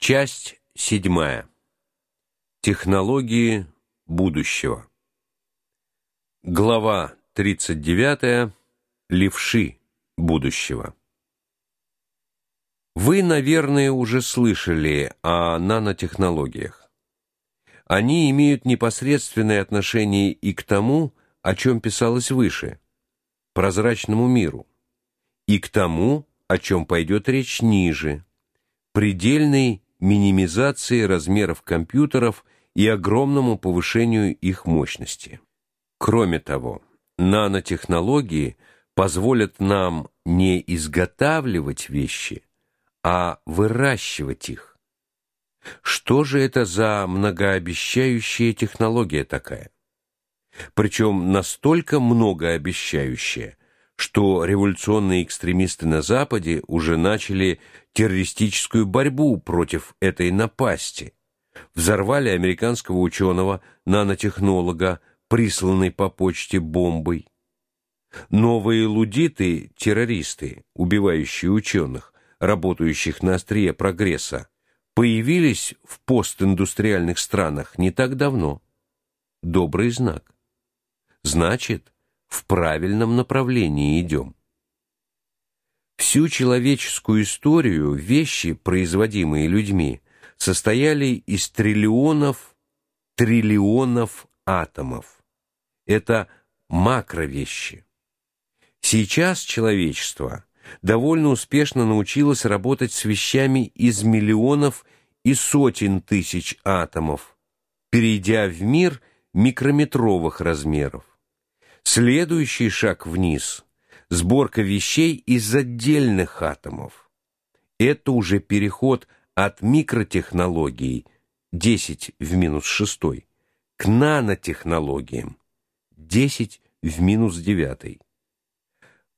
Часть седьмая. Технологии будущего. Глава 39. Левши будущего. Вы, наверное, уже слышали о нанотехнологиях. Они имеют непосредственное отношение и к тому, о чем писалось выше, прозрачному миру, и к тому, о чем пойдет речь ниже, предельной минимизации размеров компьютеров и огромному повышению их мощности. Кроме того, нанотехнологии позволят нам не изготавливать вещи, а выращивать их. Что же это за многообещающая технология такая? Причем настолько многообещающая, что революционные экстремисты на Западе уже начали террористическую борьбу против этой напасти. Взорвали американского ученого, нанотехнолога, присланный по почте бомбой. Новые лудиты, террористы, убивающие ученых, работающих на острие прогресса, появились в постиндустриальных странах не так давно. Добрый знак. Значит, в правильном направлении идем. Всю человеческую историю вещи, производимые людьми, состояли из триллионов, триллионов атомов. Это макровещи. Сейчас человечество довольно успешно научилось работать с вещами из миллионов и сотен тысяч атомов, перейдя в мир микрометровых размеров. Следующий шаг вниз сборка вещей из отдельных атомов. Это уже переход от микротехнологий 10 в минус 6 к нанотехнологиям 10 в минус 9.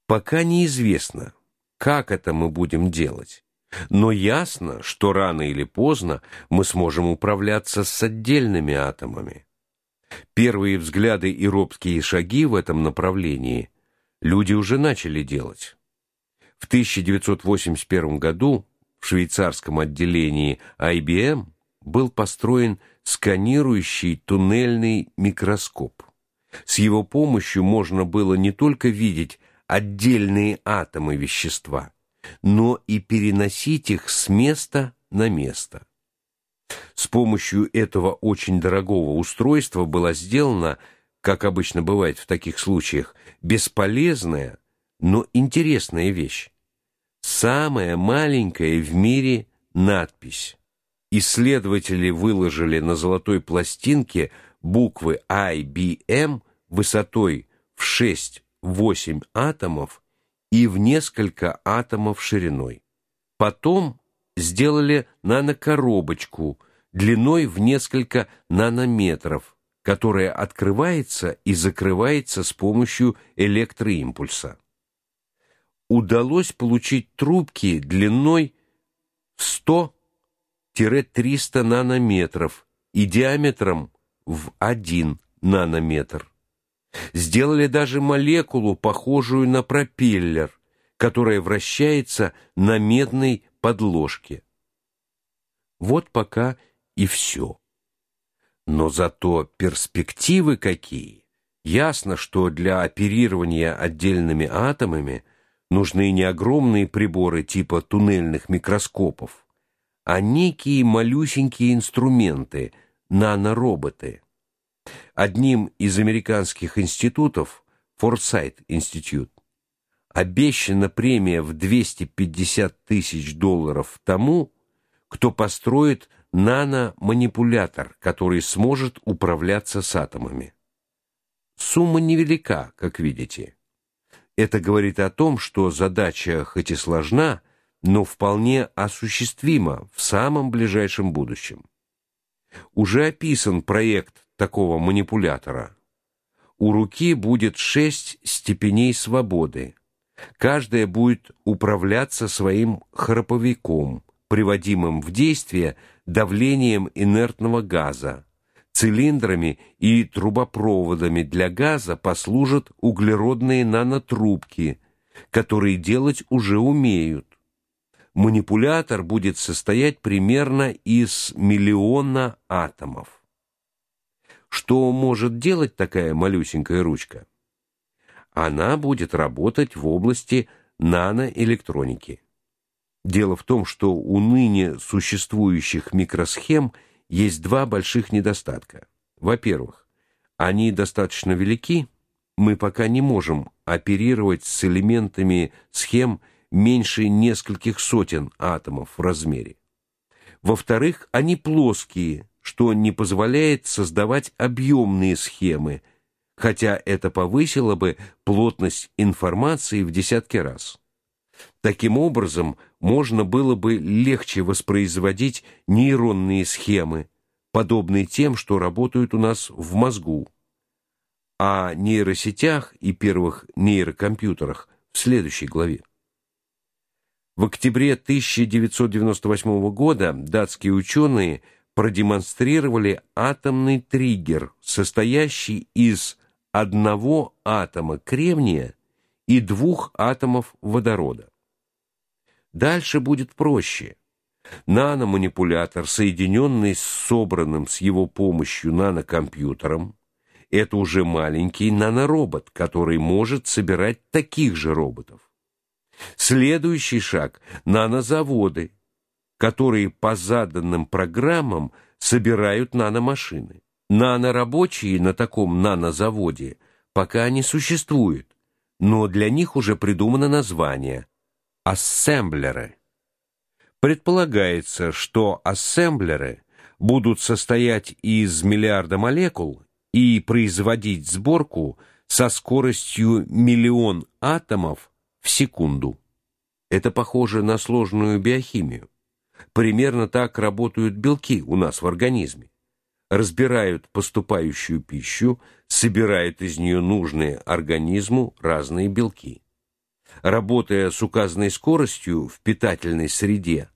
Пока неизвестно, как это мы будем делать. Но ясно, что рано или поздно мы сможем управляться с отдельными атомами. Первые взгляды и робкие шаги в этом направлении люди уже начали делать. В 1981 году в швейцарском отделении IBM был построен сканирующий туннельный микроскоп. С его помощью можно было не только видеть отдельные атомы вещества, но и переносить их с места на место. С помощью этого очень дорогого устройства была сделана, как обычно бывает в таких случаях, бесполезная, но интересная вещь. Самая маленькая в мире надпись. Исследователи выложили на золотой пластинке буквы IBM высотой в 6-8 атомов и в несколько атомов шириной. Потом сделали нанокоробочку длиной в несколько нанометров, которая открывается и закрывается с помощью электроимпульса. Удалось получить трубки длиной 100-300 нанометров и диаметром в 1 нанометр. Сделали даже молекулу, похожую на пропеллер, которая вращается на медной подложке. Вот пока и все. Но зато перспективы какие! Ясно, что для оперирования отдельными атомами нужны не огромные приборы типа туннельных микроскопов, а некие малюсенькие инструменты, нанороботы. Одним из американских институтов, Forsyth Institute, обещана премия в 250 тысяч долларов тому, кто построит наноманипулятор, который сможет управляться с атомами. Сумма невелика, как видите. Это говорит о том, что задача хоть и сложна, но вполне осуществима в самом ближайшем будущем. Уже описан проект такого манипулятора. У руки будет шесть степеней свободы, Каждая будет управляться своим храповиком, приводимым в действие давлением инертного газа. Цилиндрами и трубопроводами для газа послужат углеродные нанотрубки, которые делать уже умеют. манипулятор будет состоять примерно из миллиона атомов. Что может делать такая малюсенькая ручка? Она будет работать в области наноэлектроники. Дело в том, что у ныне существующих микросхем есть два больших недостатка. Во-первых, они достаточно велики, мы пока не можем оперировать с элементами схем меньше нескольких сотен атомов в размере. Во-вторых, они плоские, что не позволяет создавать объемные схемы, хотя это повысило бы плотность информации в десятки раз. Таким образом, можно было бы легче воспроизводить нейронные схемы, подобные тем, что работают у нас в мозгу. О нейросетях и первых нейрокомпьютерах в следующей главе. В октябре 1998 года датские ученые продемонстрировали атомный триггер, состоящий из одного атома кремния и двух атомов водорода. Дальше будет проще. Наноманипулятор, соединенный с собранным с его помощью нанокомпьютером, это уже маленький наноробот, который может собирать таких же роботов. Следующий шаг нанозаводы, которые по заданным программам собирают наномашины. Нанорабочие на таком нанозаводе пока не существуют, но для них уже придумано название ассемблеры. Предполагается, что ассемблеры будут состоять из миллиарда молекул и производить сборку со скоростью миллион атомов в секунду. Это похоже на сложную биохимию. Примерно так работают белки у нас в организме. Разбирают поступающую пищу, собирают из нее нужные организму разные белки. Работая с указанной скоростью в питательной среде,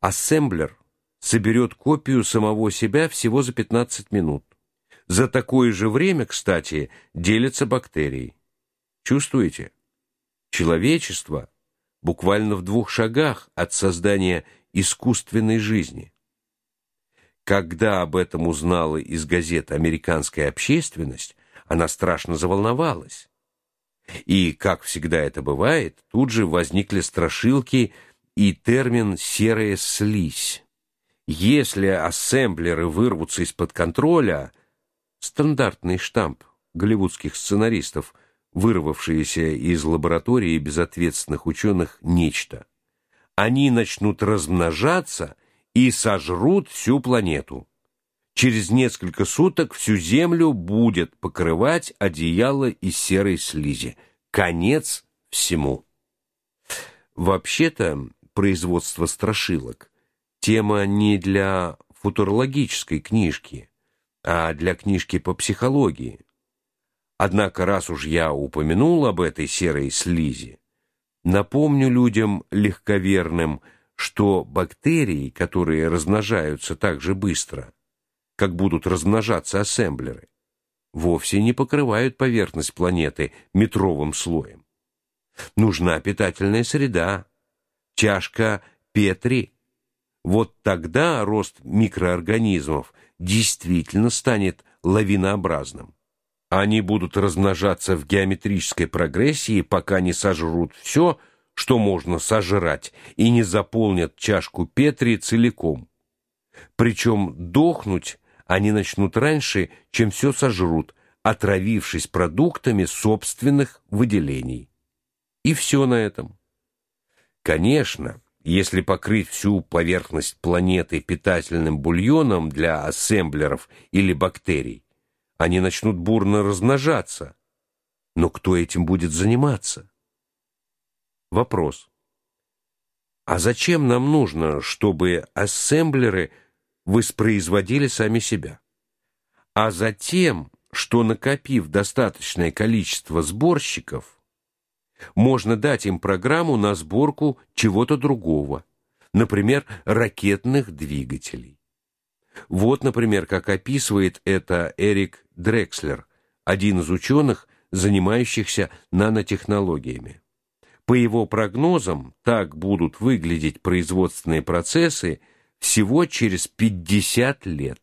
ассемблер соберет копию самого себя всего за 15 минут. За такое же время, кстати, делятся бактерии. Чувствуете? Человечество буквально в двух шагах от создания искусственной жизни. Когда об этом узнала из газет американская общественность, она страшно заволновалась. И, как всегда это бывает, тут же возникли страшилки и термин «серая слизь». Если ассемблеры вырвутся из-под контроля, стандартный штамп голливудских сценаристов – вырвавшиеся из лаборатории безответственных ученых нечто. Они начнут размножаться и сожрут всю планету. Через несколько суток всю землю будет покрывать одеяло из серой слизи. Конец всему. Вообще-то, производство страшилок тема не для футурологической книжки, а для книжки по психологии. Однако раз уж я упомянул об этой серой слизи, напомню людям легковерным, что бактерии, которые размножаются так же быстро, как будут размножаться ассемблеры, вовсе не покрывают поверхность планеты метровым слоем. Нужна питательная среда, чашка Петри. Вот тогда рост микроорганизмов действительно станет лавинообразным. Они будут размножаться в геометрической прогрессии, пока не сожрут все, что можно сожрать, и не заполнят чашку Петри целиком. Причем дохнуть они начнут раньше, чем все сожрут, отравившись продуктами собственных выделений. И все на этом. Конечно, если покрыть всю поверхность планеты питательным бульоном для ассемблеров или бактерий, они начнут бурно размножаться. Но кто этим будет заниматься? Вопрос. А зачем нам нужно, чтобы ассемблеры воспроизводили сами себя? А затем, что накопив достаточное количество сборщиков, можно дать им программу на сборку чего-то другого, например, ракетных двигателей. Вот, например, как описывает это Эрик Дрекслер, один из ученых, занимающихся нанотехнологиями. По его прогнозам, так будут выглядеть производственные процессы всего через 50 лет.